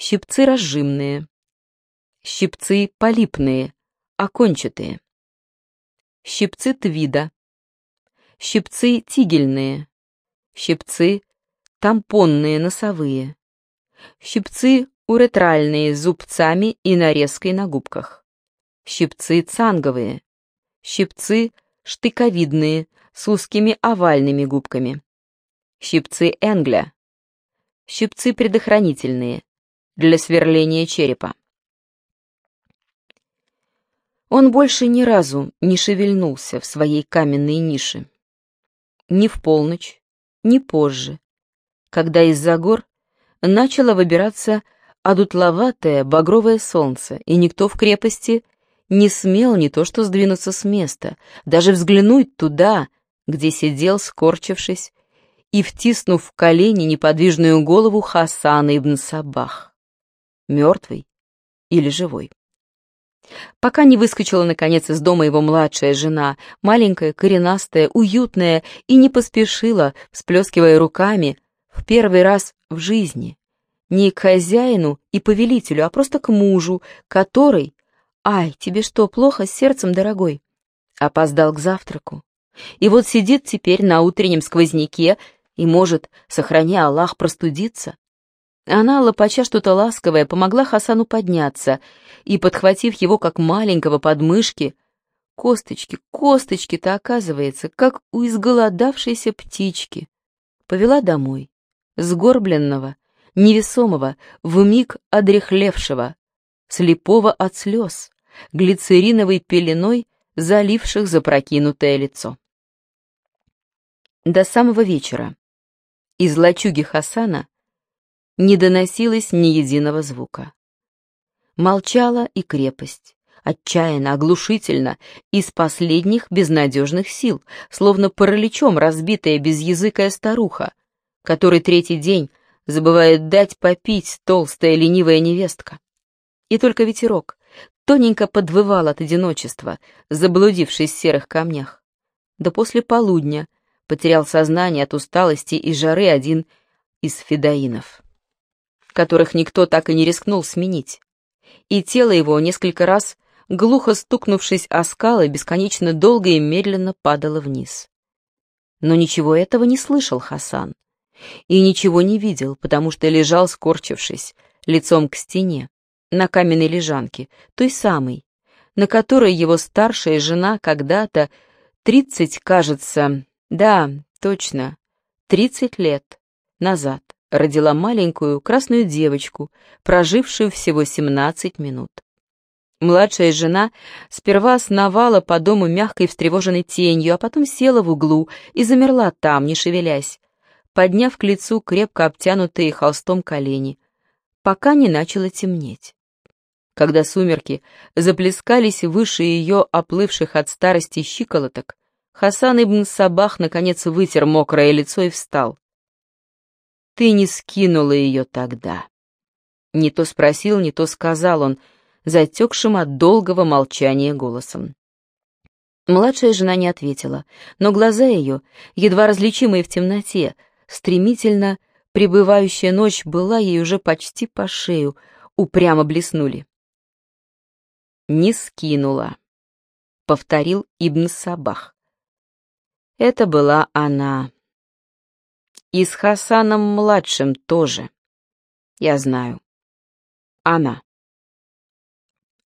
щипцы разжимные, щипцы полипные, окончатые, щипцы твида, щипцы тигельные, щипцы тампонные носовые, щипцы уретральные с зубцами и нарезкой на губках, щипцы цанговые, щипцы штыковидные с узкими овальными губками, щипцы Энгля, щипцы предохранительные для сверления черепа. Он больше ни разу не шевельнулся в своей каменной нише. Ни в полночь, ни позже, когда из-за гор начало выбираться одутловатое багровое солнце, и никто в крепости не смел не то что сдвинуться с места, даже взглянуть туда, где сидел, скорчившись, и втиснув в колени неподвижную голову Хасана ибн Сабах. Мертвый или живой. Пока не выскочила, наконец, из дома его младшая жена, маленькая, коренастая, уютная, и не поспешила, всплескивая руками, в первый раз в жизни. Не к хозяину и повелителю, а просто к мужу, который... Ай, тебе что, плохо с сердцем, дорогой? Опоздал к завтраку. И вот сидит теперь на утреннем сквозняке и может, сохраня Аллах, простудиться. Она, лопача что-то ласковое, помогла Хасану подняться и, подхватив его как маленького подмышки, косточки, косточки-то, оказывается, как у изголодавшейся птички, повела домой, сгорбленного, невесомого, вмиг одрехлевшего, слепого от слез, глицериновой пеленой, заливших запрокинутое лицо. До самого вечера из лачуги Хасана не доносилось ни единого звука. Молчала и крепость, отчаянно, оглушительно, из последних безнадежных сил, словно параличом разбитая безязыкая старуха, которой третий день забывает дать попить толстая ленивая невестка. И только ветерок тоненько подвывал от одиночества, заблудившись в серых камнях. Да после полудня потерял сознание от усталости и жары один из федоинов которых никто так и не рискнул сменить. И тело его несколько раз, глухо стукнувшись о скалы, бесконечно долго и медленно падало вниз. Но ничего этого не слышал Хасан. И ничего не видел, потому что лежал, скорчившись, лицом к стене, на каменной лежанке, той самой, на которой его старшая жена когда-то, тридцать, кажется, да, точно, тридцать лет назад, родила маленькую красную девочку, прожившую всего 17 минут. Младшая жена сперва сновала по дому мягкой встревоженной тенью, а потом села в углу и замерла там, не шевелясь, подняв к лицу крепко обтянутые холстом колени, пока не начало темнеть. Когда сумерки заплескались выше ее оплывших от старости щиколоток, Хасан ибн Сабах наконец вытер мокрое лицо и встал. Ты не скинула ее тогда. Не то спросил, не то сказал он, затекшим от долгого молчания голосом. Младшая жена не ответила, но глаза ее, едва различимые в темноте, стремительно пребывающая ночь была ей уже почти по шею, упрямо блеснули. «Не скинула», — повторил Ибн Сабах. Это была она. И с Хасаном-младшим тоже. Я знаю. Она.